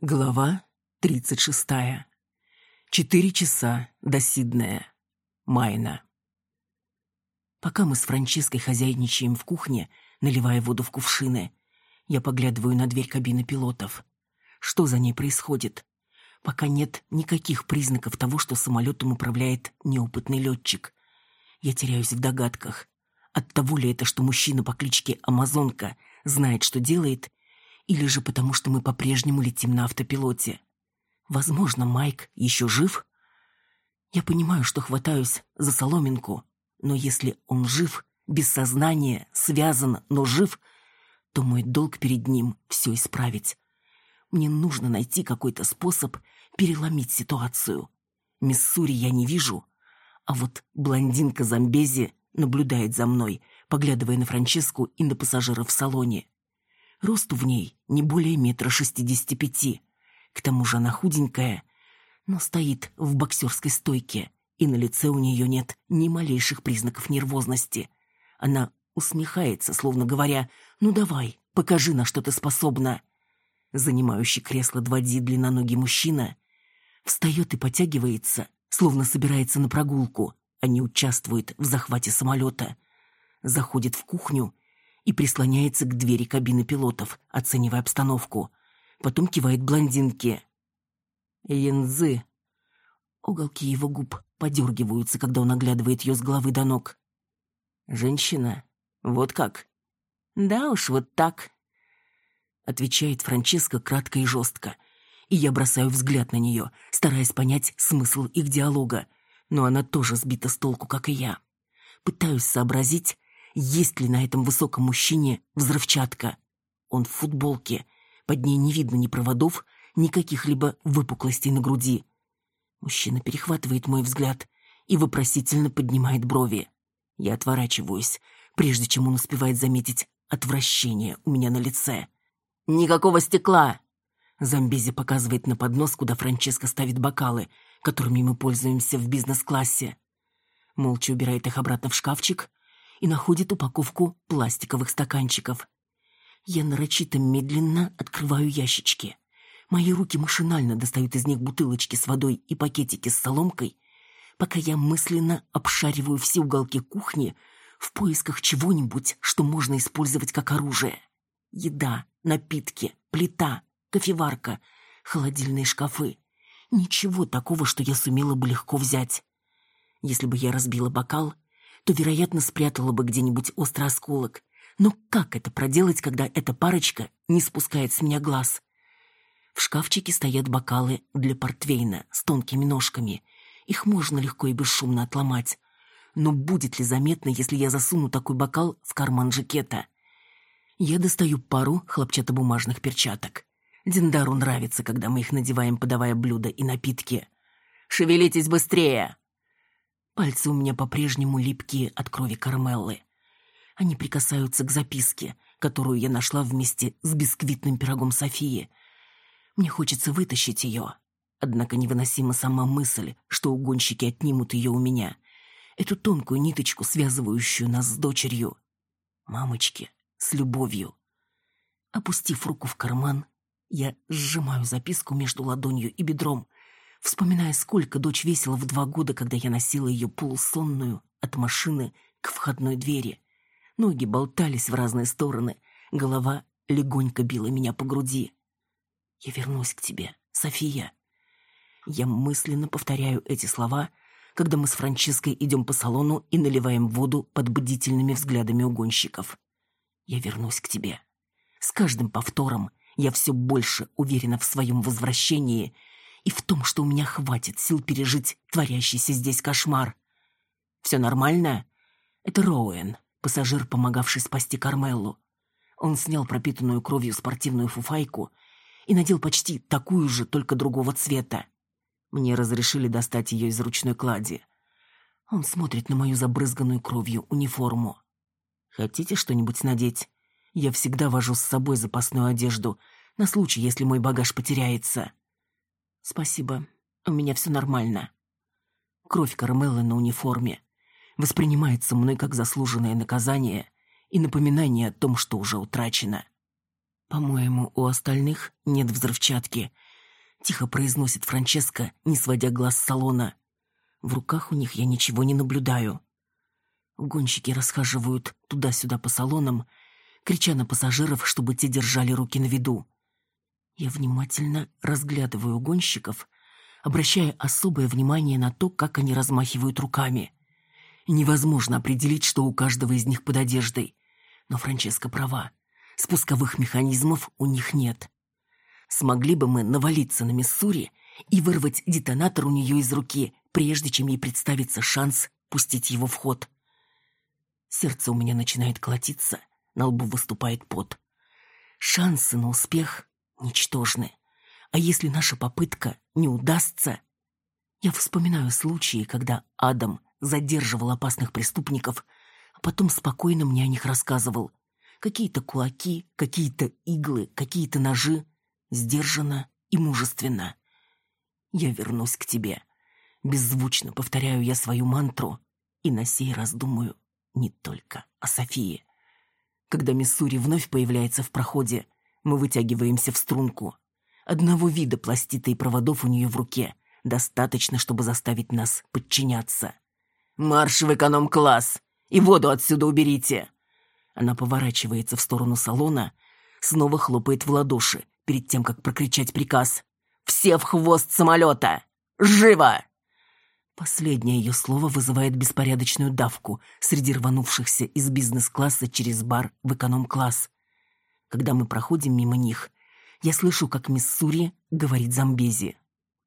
Глава 36. Четыре часа до Сиднея. Майна. Пока мы с Франческой хозяйничаем в кухне, наливая воду в кувшины, я поглядываю на дверь кабины пилотов. Что за ней происходит? Пока нет никаких признаков того, что самолетом управляет неопытный летчик. Я теряюсь в догадках. От того ли это, что мужчина по кличке Амазонка знает, что делает, или же потому, что мы по-прежнему летим на автопилоте. Возможно, Майк еще жив? Я понимаю, что хватаюсь за соломинку, но если он жив, без сознания, связан, но жив, то мой долг перед ним все исправить. Мне нужно найти какой-то способ переломить ситуацию. Миссури я не вижу, а вот блондинка Замбези наблюдает за мной, поглядывая на Франческу и на пассажиров в салоне. Росту в ней не более метра шестидесяти пяти. К тому же она худенькая, но стоит в боксерской стойке, и на лице у нее нет ни малейших признаков нервозности. Она усмехается, словно говоря, «Ну давай, покажи, на что ты способна». Занимающий кресло 2D длинноногий мужчина встает и потягивается, словно собирается на прогулку, а не участвует в захвате самолета. Заходит в кухню и прислоняется к двери кабины пилотов, оценивая обстановку. Потом кивает блондинке. «Янзы». Уголки его губ подергиваются, когда он оглядывает ее с головы до ног. «Женщина? Вот как?» «Да уж, вот так», — отвечает Франческа кратко и жестко. И я бросаю взгляд на нее, стараясь понять смысл их диалога. Но она тоже сбита с толку, как и я. Пытаюсь сообразить, есть ли на этом высоком мужчине взрывчатка. Он в футболке, под ней не видно ни проводов, ни каких-либо выпуклостей на груди. Мужчина перехватывает мой взгляд и вопросительно поднимает брови. Я отворачиваюсь, прежде чем он успевает заметить отвращение у меня на лице. «Никакого стекла!» Замбези показывает на поднос, куда Франческо ставит бокалы, которыми мы пользуемся в бизнес-классе. Молча убирает их обратно в шкафчик, и находит упаковку пластиковых стаканчиков. Я нарочито медленно открываю ящички. Мои руки машинально достают из них бутылочки с водой и пакетики с соломкой, пока я мысленно обшариваю все уголки кухни в поисках чего-нибудь, что можно использовать как оружие. Еда, напитки, плита, кофеварка, холодильные шкафы. Ничего такого, что я сумела бы легко взять. Если бы я разбила бокал, то, вероятно, спрятала бы где-нибудь острый осколок. Но как это проделать, когда эта парочка не спускает с меня глаз? В шкафчике стоят бокалы для портвейна с тонкими ножками. Их можно легко и бесшумно отломать. Но будет ли заметно, если я засуну такой бокал в карман жакета? Я достаю пару хлопчатобумажных перчаток. Диндару нравится, когда мы их надеваем, подавая блюда и напитки. «Шевелитесь быстрее!» Пальцы у меня по-прежнему липкие от крови Кармеллы. Они прикасаются к записке, которую я нашла вместе с бисквитным пирогом Софии. Мне хочется вытащить ее. Однако невыносима сама мысль, что угонщики отнимут ее у меня. Эту тонкую ниточку, связывающую нас с дочерью. Мамочки, с любовью. Опустив руку в карман, я сжимаю записку между ладонью и бедром вспоминая, сколько дочь весила в два года, когда я носила ее полусонную от машины к входной двери. Ноги болтались в разные стороны, голова легонько била меня по груди. «Я вернусь к тебе, София». Я мысленно повторяю эти слова, когда мы с Франческой идем по салону и наливаем воду под бдительными взглядами угонщиков. «Я вернусь к тебе». С каждым повтором я все больше уверена в своем возвращении — и в том, что у меня хватит сил пережить творящийся здесь кошмар. «Все нормально?» Это Роуэн, пассажир, помогавший спасти Кармеллу. Он снял пропитанную кровью спортивную фуфайку и надел почти такую же, только другого цвета. Мне разрешили достать ее из ручной клади. Он смотрит на мою забрызганную кровью униформу. «Хотите что-нибудь надеть? Я всегда вожу с собой запасную одежду, на случай, если мой багаж потеряется». «Спасибо. У меня все нормально». Кровь Кармеллы на униформе воспринимается мной как заслуженное наказание и напоминание о том, что уже утрачено. По-моему, у остальных нет взрывчатки, тихо произносит Франческа, не сводя глаз с салона. В руках у них я ничего не наблюдаю. Гонщики расхаживают туда-сюда по салонам, крича на пассажиров, чтобы те держали руки на виду. Я внимательно разглядываю гонщиков, обращая особое внимание на то, как они размахивают руками. Невозможно определить, что у каждого из них под одеждой. Но Франческа права. Спусковых механизмов у них нет. Смогли бы мы навалиться на Миссури и вырвать детонатор у нее из руки, прежде чем ей представится шанс пустить его в ход. Сердце у меня начинает колотиться, на лбу выступает пот. Шансы на успех ничтожны. А если наша попытка не удастся... Я вспоминаю случаи, когда Адам задерживал опасных преступников, а потом спокойно мне о них рассказывал. Какие-то кулаки, какие-то иглы, какие-то ножи. Сдержанно и мужественно. Я вернусь к тебе. Беззвучно повторяю я свою мантру и на сей раз думаю не только о Софии. Когда Миссури вновь появляется в проходе, мы вытягиваемся в струнку. Одного вида пластита и проводов у нее в руке достаточно, чтобы заставить нас подчиняться. «Марш в эконом-класс! И воду отсюда уберите!» Она поворачивается в сторону салона, снова хлопает в ладоши, перед тем, как прокричать приказ. «Все в хвост самолета! Живо!» Последнее ее слово вызывает беспорядочную давку среди рванувшихся из бизнес-класса через бар в эконом-класс. Когда мы проходим мимо них, я слышу, как мисс Сури говорит Замбези.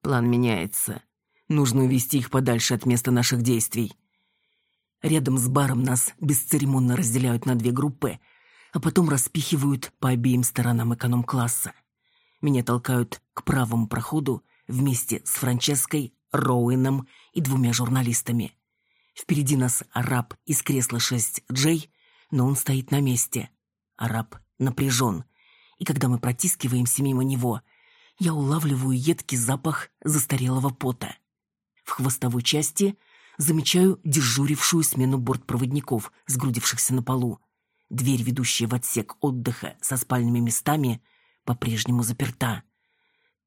«План меняется. Нужно увести их подальше от места наших действий». Рядом с баром нас бесцеремонно разделяют на две группы, а потом распихивают по обеим сторонам эконом-класса. Меня толкают к правому проходу вместе с Франческой, Роуэном и двумя журналистами. Впереди нас араб из кресла 6J, но он стоит на месте. Араб напряжен, и когда мы протискиваемся мимо него, я улавливаю едкий запах застарелого пота. В хвостовой части замечаю дежурившую смену бортпроводников, сгрудившихся на полу. Дверь, ведущая в отсек отдыха со спальными местами, по-прежнему заперта.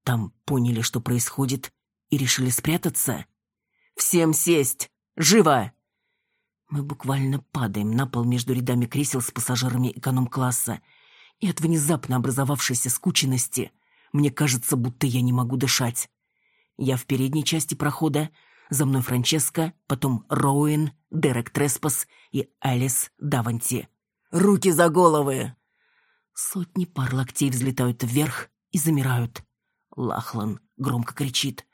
Там поняли, что происходит, и решили спрятаться. «Всем сесть! Живо!» Мы буквально падаем на пол между рядами кресел с пассажирами эконом-класса, и от внезапно образовавшейся скученности мне кажется, будто я не могу дышать. Я в передней части прохода, за мной Франческа, потом Роуэн, Дерек Треспас и Алис Даванти. «Руки за головы!» Сотни пар локтей взлетают вверх и замирают. Лахлан громко кричит.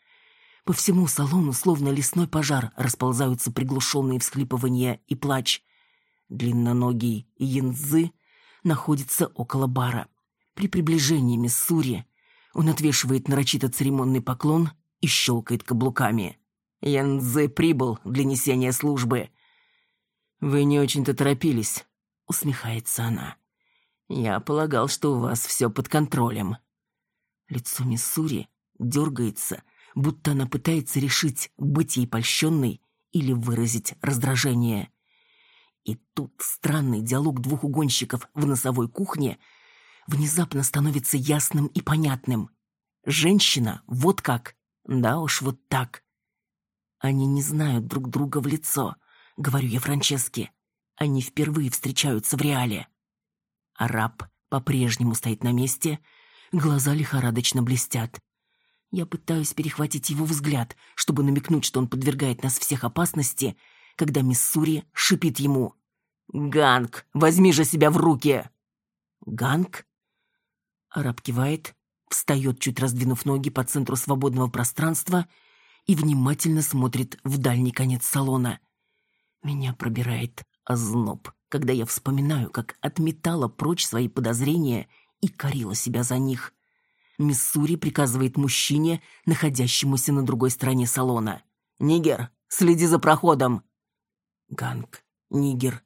По всему салону, словно лесной пожар, расползаются приглушенные всхлипывания и плач. Длинноногий Янзы находится около бара. При приближении Миссури он отвешивает нарочито церемонный поклон и щелкает каблуками. Янзы прибыл для несения службы. «Вы не очень-то торопились», — усмехается она. «Я полагал, что у вас все под контролем». Лицо Миссури дергается, будто она пытается решить, быть ей польщенной или выразить раздражение. И тут странный диалог двух угонщиков в носовой кухне внезапно становится ясным и понятным. Женщина, вот как. Да уж, вот так. Они не знают друг друга в лицо, говорю я Франческе. Они впервые встречаются в реале. Араб по-прежнему стоит на месте, глаза лихорадочно блестят. Я пытаюсь перехватить его взгляд, чтобы намекнуть, что он подвергает нас всех опасности, когда Миссури шипит ему. «Ганг, возьми же себя в руки!» «Ганг?» Араб кивает, встает, чуть раздвинув ноги по центру свободного пространства и внимательно смотрит в дальний конец салона. Меня пробирает озноб, когда я вспоминаю, как отметала прочь свои подозрения и корила себя за них. Миссури приказывает мужчине, находящемуся на другой стороне салона. «Нигер, следи за проходом!» Ганг, Нигер,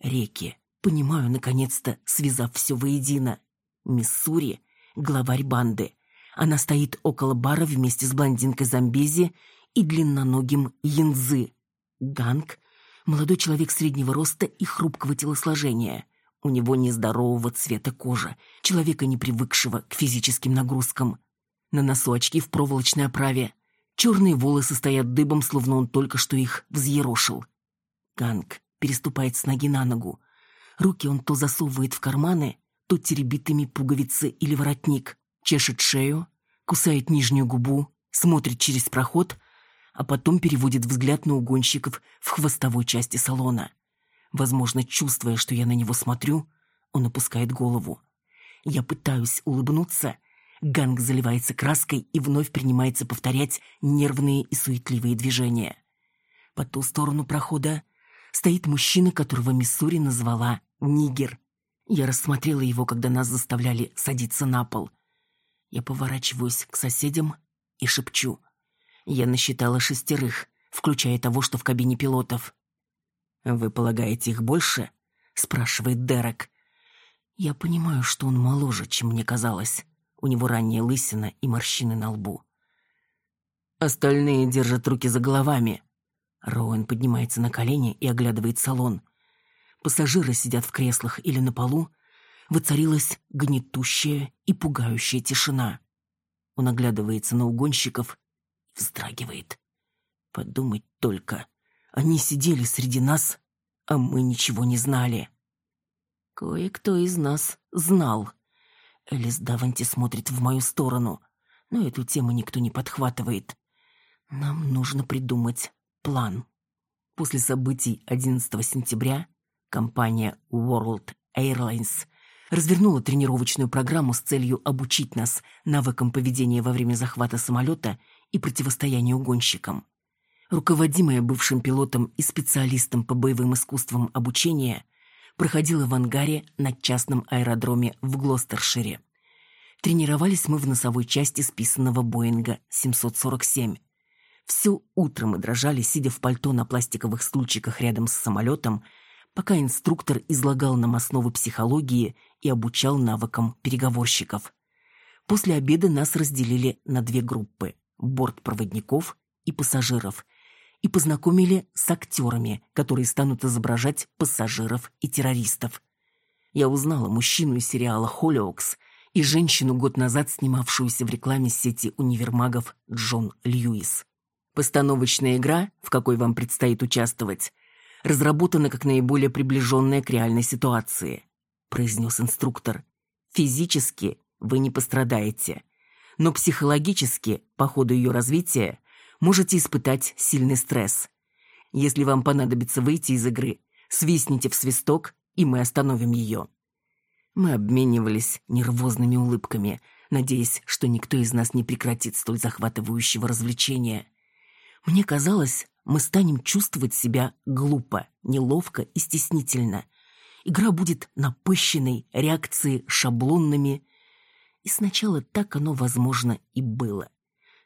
реки. Понимаю, наконец-то, связав все воедино. Миссури — главарь банды. Она стоит около бара вместе с блондинкой Замбези и длинноногим Янзы. Ганг — молодой человек среднего роста и хрупкого телосложения. У него нездорового цвета кожа, человека, не привыкшего к физическим нагрузкам. На носу очки в проволочной оправе. Черные волосы стоят дыбом, словно он только что их взъерошил. Ганг переступает с ноги на ногу. Руки он то засовывает в карманы, то теребит ими пуговицы или воротник, чешет шею, кусает нижнюю губу, смотрит через проход, а потом переводит взгляд на угонщиков в хвостовой части салона. Возможно, чувствуя, что я на него смотрю, он опускает голову. Я пытаюсь улыбнуться. Ганг заливается краской и вновь принимается повторять нервные и суетливые движения. По ту сторону прохода стоит мужчина, которого Миссури назвала Нигер. Я рассмотрела его, когда нас заставляли садиться на пол. Я поворачиваюсь к соседям и шепчу. Я насчитала шестерых, включая того, что в кабине пилотов. «Вы полагаете их больше?» — спрашивает Дерек. Я понимаю, что он моложе, чем мне казалось. У него ранняя лысина и морщины на лбу. Остальные держат руки за головами. Роуэн поднимается на колени и оглядывает салон. Пассажиры сидят в креслах или на полу. Воцарилась гнетущая и пугающая тишина. Он оглядывается на угонщиков и вздрагивает. Подумать только. Они сидели среди нас, а мы ничего не знали. Кое-кто из нас знал. Элис Даванти смотрит в мою сторону, но эту тему никто не подхватывает. Нам нужно придумать план. После событий 11 сентября компания World Airlines развернула тренировочную программу с целью обучить нас навыкам поведения во время захвата самолета и противостояния угонщикам. Руководимая бывшим пилотом и специалистом по боевым искусствам обучения – проходила в ангаре на частном аэродроме в Глостершире. Тренировались мы в носовой части списанного Боинга 747. Все утро мы дрожали, сидя в пальто на пластиковых стульчиках рядом с самолетом, пока инструктор излагал нам основы психологии и обучал навыкам переговорщиков. После обеда нас разделили на две группы – бортпроводников и пассажиров – и познакомили с актерами, которые станут изображать пассажиров и террористов. Я узнала мужчину из сериала «Холлиокс» и женщину, год назад снимавшуюся в рекламе сети универмагов Джон Льюис. Постановочная игра, в какой вам предстоит участвовать, разработана как наиболее приближенная к реальной ситуации, произнес инструктор. Физически вы не пострадаете, но психологически, по ходу ее развития, можете испытать сильный стресс. Если вам понадобится выйти из игры, свистните в свисток, и мы остановим ее. Мы обменивались нервозными улыбками, надеясь, что никто из нас не прекратит столь захватывающего развлечения. Мне казалось, мы станем чувствовать себя глупо, неловко и стеснительно. Игра будет напыщенной, реакции шаблонными. И сначала так оно, возможно, и было.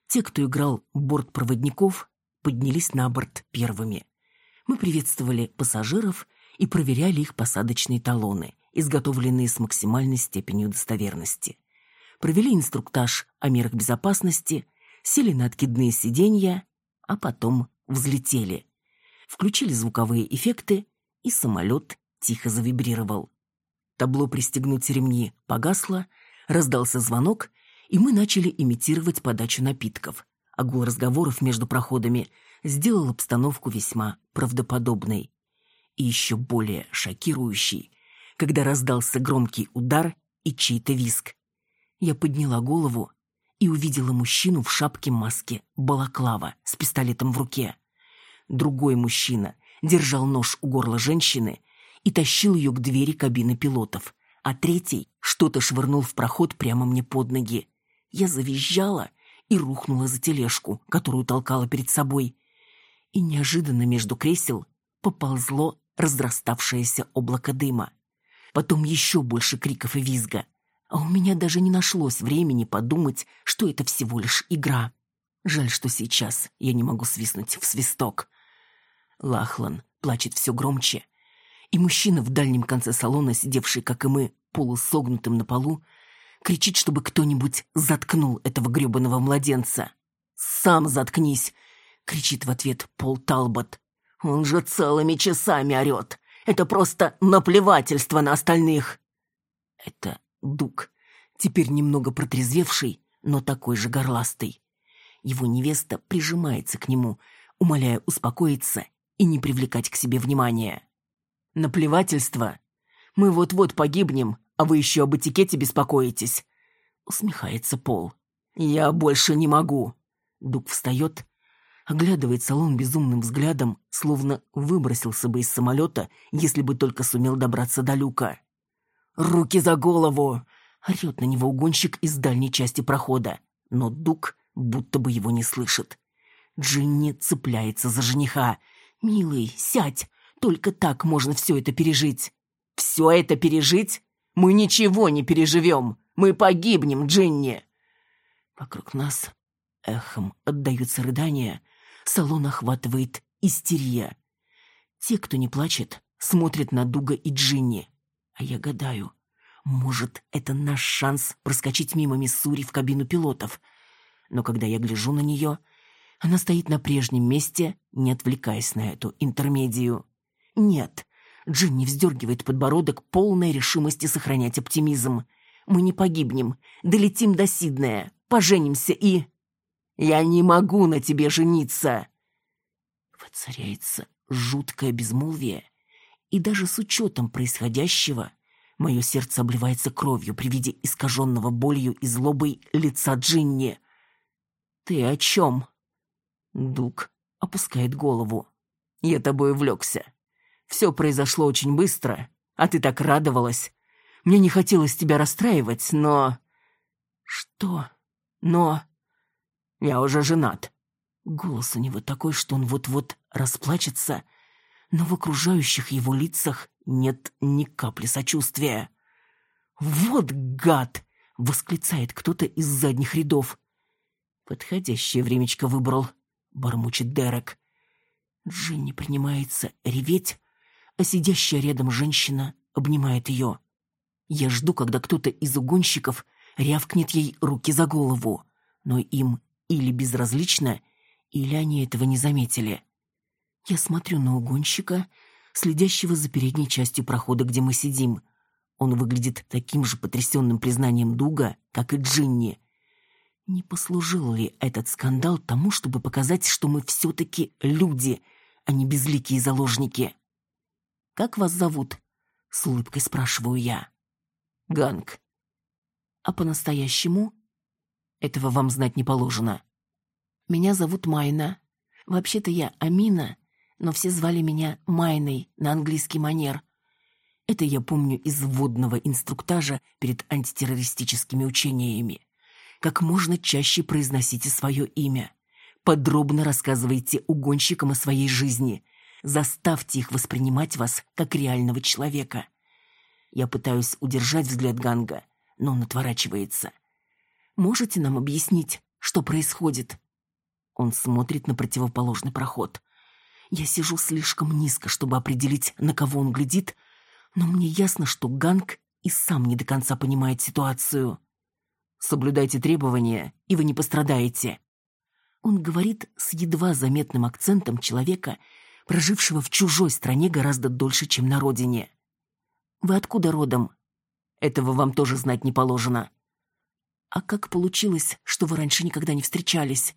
Те, кто играл бортпроводников, поднялись на борт первыми. Мы приветствовали пассажиров и проверяли их посадочные талоны, изготовленные с максимальной степенью достоверности. Провели инструктаж о мерах безопасности, сели на откидные сиденья, а потом взлетели. Включили звуковые эффекты, и самолет тихо завибрировал. Табло «Пристегнуть ремни» погасло, раздался звонок, и мы начали имитировать подачу напитков. А гул разговоров между проходами сделал обстановку весьма правдоподобной. И еще более шокирующей, когда раздался громкий удар и чей-то виск. Я подняла голову и увидела мужчину в шапке-маске балаклава с пистолетом в руке. Другой мужчина держал нож у горла женщины и тащил ее к двери кабины пилотов, а третий что-то швырнул в проход прямо мне под ноги. Я завизжала и рухнула за тележку, которую толкала перед собой. И неожиданно между кресел поползло разраставшееся облако дыма. Потом еще больше криков и визга. А у меня даже не нашлось времени подумать, что это всего лишь игра. Жаль, что сейчас я не могу свистнуть в свисток. Лахлан плачет все громче, и мужчина в дальнем конце салона, сидевший, как и мы, полусогнутым на полу, кричит, чтобы кто-нибудь заткнул этого грёбаного младенца. «Сам заткнись!» — кричит в ответ Пол Талбот. «Он же целыми часами орёт! Это просто наплевательство на остальных!» Это Дуг, теперь немного протрезвевший, но такой же горластый. Его невеста прижимается к нему, умоляя успокоиться и не привлекать к себе внимания. «Наплевательство! Мы вот-вот погибнем, а вы еще об этикете беспокоитесь!» Усмехается Пол. «Я больше не могу!» Дуг встает, оглядывает салон безумным взглядом, словно выбросился бы из самолета, если бы только сумел добраться до люка. «Руки за голову!» — орет на него угонщик из дальней части прохода. Но Дуг будто бы его не слышит. Джинни цепляется за жениха. «Милый, сядь! Только так можно все это пережить!» «Все это пережить? Мы ничего не переживем! Мы погибнем, Джинни!» Вокруг нас эхом отдаются рыдания, салон охватывает истерия. Те, кто не плачет, смотрят на Дуга и Джинни. А я гадаю, может, это наш шанс проскочить мимо Миссури в кабину пилотов. Но когда я гляжу на нее, она стоит на прежнем месте, не отвлекаясь на эту интермедию. Нет, Джинни вздергивает подбородок полной решимости сохранять оптимизм. Мы не погибнем, долетим до Сиднея, поженимся и... Я не могу на тебе жениться!» Воцаряется жуткое безмолвие, и даже с учетом происходящего мое сердце обливается кровью при виде искаженного болью и злобой лица Джинни. «Ты о чем?» Дуг опускает голову. «Я тобой увлекся. Все произошло очень быстро, а ты так радовалась. Мне не хотелось тебя расстраивать, но...» «Что? Но...» Я уже женат». Голос у него такой, что он вот-вот расплачется, но в окружающих его лицах нет ни капли сочувствия. «Вот гад!» — восклицает кто-то из задних рядов. «Подходящее времечко выбрал», — бормочет Дерек. Джинни принимается реветь, а сидящая рядом женщина обнимает ее. Я жду, когда кто-то из угонщиков рявкнет ей руки за голову, но им или безразлично, или они этого не заметили. Я смотрю на угонщика, следящего за передней частью прохода, где мы сидим. Он выглядит таким же потрясенным признанием Дуга, как и Джинни. Не послужил ли этот скандал тому, чтобы показать, что мы все-таки люди, а не безликие заложники? «Как вас зовут?» — с улыбкой спрашиваю я. «Ганг». «А по-настоящему?» Этого вам знать не положено. Меня зовут Майна. Вообще-то я Амина, но все звали меня Майной на английский манер. Это я помню из вводного инструктажа перед антитеррористическими учениями. Как можно чаще произносите свое имя. Подробно рассказывайте угонщикам о своей жизни. Заставьте их воспринимать вас как реального человека. Я пытаюсь удержать взгляд Ганга, но он отворачивается. Можете нам объяснить, что происходит?» Он смотрит на противоположный проход. Я сижу слишком низко, чтобы определить, на кого он глядит, но мне ясно, что Ганг и сам не до конца понимает ситуацию. «Соблюдайте требования, и вы не пострадаете». Он говорит с едва заметным акцентом человека, прожившего в чужой стране гораздо дольше, чем на родине. «Вы откуда родом?» «Этого вам тоже знать не положено», «А как получилось, что вы раньше никогда не встречались?»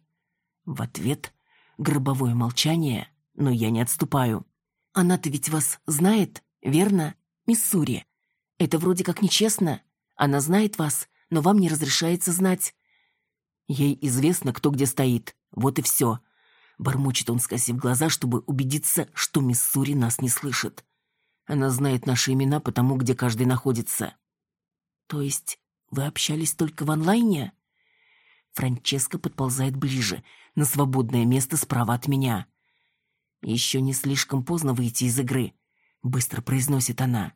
В ответ гробовое молчание, но я не отступаю. «Она-то ведь вас знает, верно, Миссури? Это вроде как нечестно. Она знает вас, но вам не разрешается знать». Ей известно, кто где стоит. Вот и все. Бормочет он, скосив глаза, чтобы убедиться, что Миссури нас не слышит. Она знает наши имена потому, где каждый находится. То есть вы общались только в онлайне? Франческа подползает ближе, на свободное место справа от меня. Еще не слишком поздно выйти из игры, быстро произносит она.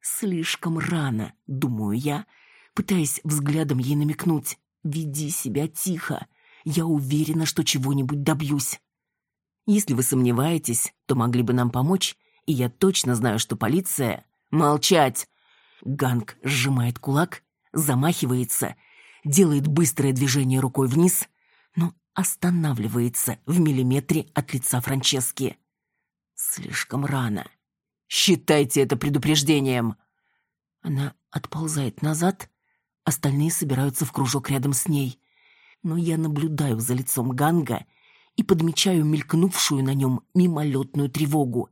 Слишком рано, думаю я, пытаясь взглядом ей намекнуть. Веди себя тихо. Я уверена, что чего-нибудь добьюсь. Если вы сомневаетесь, то могли бы нам помочь, и я точно знаю, что полиция... Молчать! Ганг сжимает кулак, замахивается, делает быстрое движение рукой вниз, останавливается в миллиметре от лица Франчески. Слишком рано. Считайте это предупреждением. Она отползает назад, Остальные собираются в кружок рядом с ней. Но я наблюдаю за лицом Ганга и подмечаю мелькнувшую на нем мимолетную тревогу.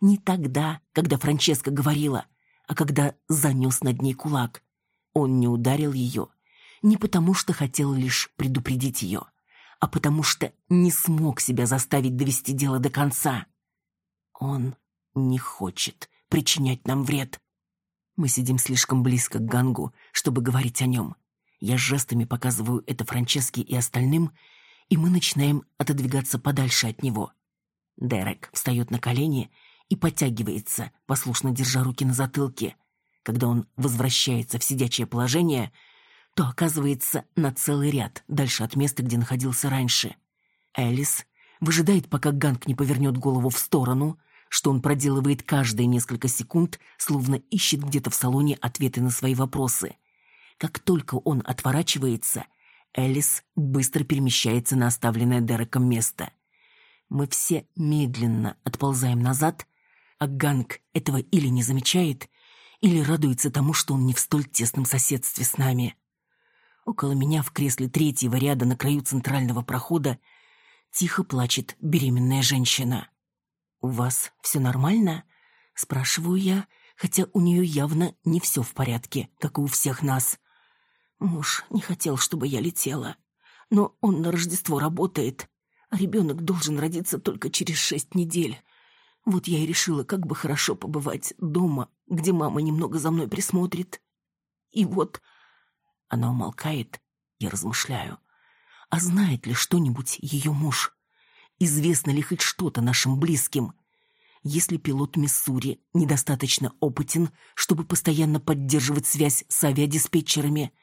Не тогда, когда Франческа говорила, а когда занес над ней кулак. Он не ударил ее, не потому что хотел лишь предупредить ее, а потому что не смог себя заставить довести дело до конца. Он не хочет причинять нам вред. Мы сидим слишком близко к Гангу, чтобы говорить о нем. Я жестами показываю это Франческе и остальным, и мы начинаем отодвигаться подальше от него. Дерек встает на колени и подтягивается, послушно держа руки на затылке. Когда он возвращается в сидячее положение, то оказывается на целый ряд дальше от места, где находился раньше. Элис выжидает, пока Ганг не повернет голову в сторону — что он проделывает каждые несколько секунд, словно ищет где-то в салоне ответы на свои вопросы. Как только он отворачивается, Элис быстро перемещается на оставленное Дереком место. Мы все медленно отползаем назад, а Ганг этого или не замечает, или радуется тому, что он не в столь тесном соседстве с нами. Около меня в кресле третьего ряда на краю центрального прохода тихо плачет беременная женщина. «У вас все нормально?» — спрашиваю я, хотя у нее явно не все в порядке, как и у всех нас. Муж не хотел, чтобы я летела, но он на Рождество работает, а ребенок должен родиться только через шесть недель. Вот я и решила, как бы хорошо побывать дома, где мама немного за мной присмотрит. И вот она умолкает, я размышляю. А знает ли что-нибудь ее муж? Известно ли хоть что-то нашим близким? Если пилот Миссури недостаточно опытен, чтобы постоянно поддерживать связь с авиадиспетчерами,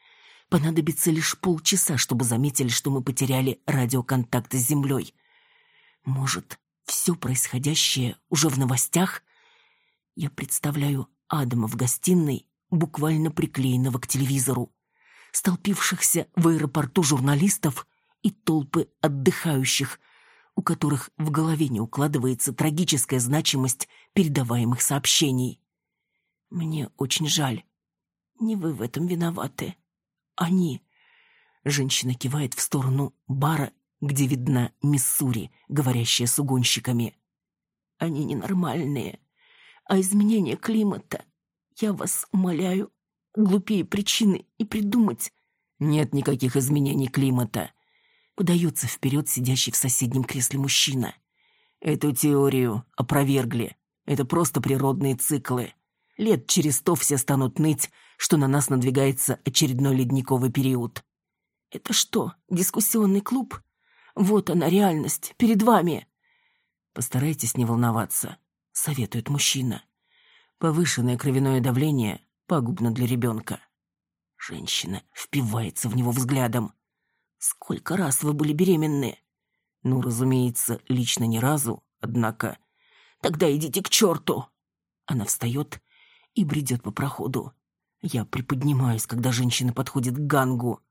понадобится лишь полчаса, чтобы заметили, что мы потеряли радиоконтакт с Землей. Может, все происходящее уже в новостях? Я представляю Адама в гостиной, буквально приклеенного к телевизору, столпившихся в аэропорту журналистов и толпы отдыхающих, у которых в голове не укладывается трагическая значимость передаваемых сообщений. Мне очень жаль. Не вы в этом виноваты. Они. Женщина кивает в сторону бара, где видна Миссури, говорящая с угонщиками. Они ненормальные. А изменение климата, я вас умоляю, глупее причины и придумать. Нет никаких изменений климата подается вперед сидящий в соседнем кресле мужчина. Эту теорию опровергли. Это просто природные циклы. Лет через сто все станут ныть, что на нас надвигается очередной ледниковый период. Это что, дискуссионный клуб? Вот она, реальность, перед вами. Постарайтесь не волноваться, советует мужчина. Повышенное кровяное давление пагубно для ребенка. Женщина впивается в него взглядом. Сколько раз вы были беременны? Ну, разумеется, лично ни разу, однако... Тогда идите к черту! Она встает и бредет по проходу. Я приподнимаюсь, когда женщина подходит к Гангу.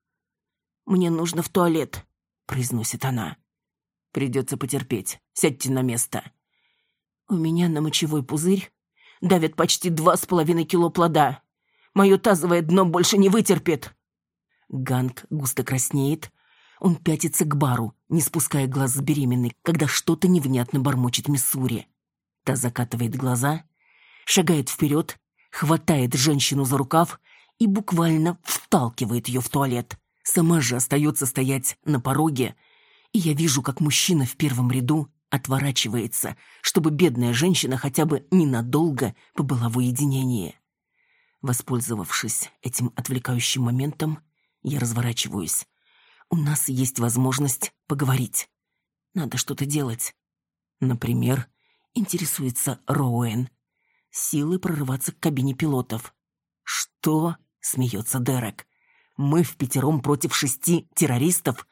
«Мне нужно в туалет», — произносит она. «Придется потерпеть. Сядьте на место». «У меня на мочевой пузырь давят почти два с половиной кило плода. Мое тазовое дно больше не вытерпит». Ганг густо краснеет, он пятится к бару, не спуская глаз с беременной, когда что-то невнятно бормочет Миссури. Та закатывает глаза, шагает вперед, хватает женщину за рукав и буквально вталкивает ее в туалет. Сама же остается стоять на пороге, и я вижу, как мужчина в первом ряду отворачивается, чтобы бедная женщина хотя бы ненадолго побыла в уединении. Воспользовавшись этим отвлекающим моментом, я разворачиваюсь, у нас есть возможность поговорить. Надо что-то делать. Например, интересуется Роуэн. Силы прорываться к кабине пилотов. «Что?» — смеется Дерек. «Мы в пятером против шести террористов?»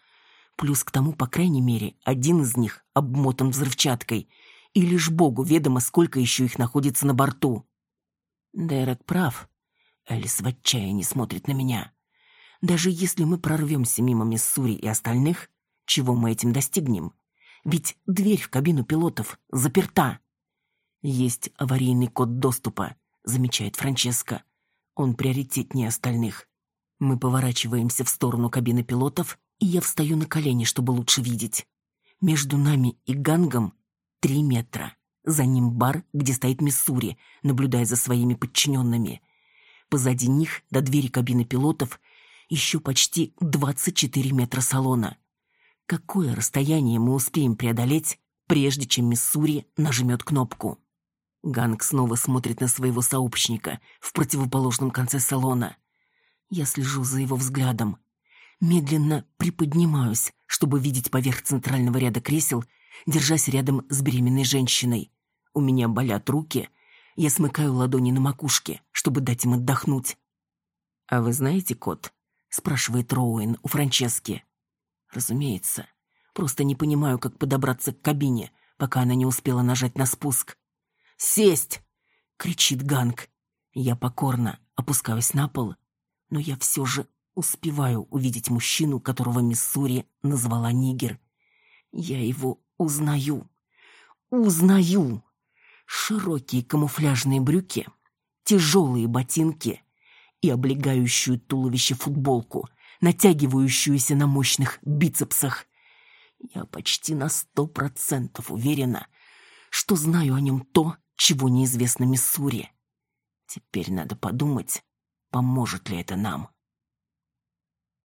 Плюс к тому, по крайней мере, один из них обмотан взрывчаткой, и лишь Богу ведомо, сколько еще их находится на борту. Дерек прав. Элис в отчаянии смотрит на меня. Даже если мы прорвемся мимо Миссури и остальных, чего мы этим достигнем? Ведь дверь в кабину пилотов заперта. Есть аварийный код доступа, замечает Франческа. Он приоритетнее остальных. Мы поворачиваемся в сторону кабины пилотов, и я встаю на колени, чтобы лучше видеть. Между нами и гангом три метра. За ним бар, где стоит Миссури, наблюдая за своими подчиненными. Позади них, до двери кабины пилотов, еще почти 24 метра салона. Какое расстояние мы успеем преодолеть, прежде чем Миссури нажмет кнопку? Ганг снова смотрит на своего сообщника в противоположном конце салона. Я слежу за его взглядом. Медленно приподнимаюсь, чтобы видеть поверх центрального ряда кресел, держась рядом с беременной женщиной. У меня болят руки. Я смыкаю ладони на макушке, чтобы дать им отдохнуть. «А вы знаете код?» — спрашивает Роуэн у Франчески. «Разумеется. Просто не понимаю, как подобраться к кабине, пока она не успела нажать на спуск». «Сесть!» — кричит Ганг. Я покорно опускаюсь на пол, но я все же успеваю увидеть мужчину, которого Миссури назвала Нигер. Я его узнаю. Узнаю! Широкие камуфляжные брюки, тяжелые ботинки и облегающую туловище футболку, натягивающуюся на мощных бицепсах. Я почти на сто процентов уверена, что знаю о нем то, чего неизвестно Миссури. Теперь надо подумать, поможет ли это нам.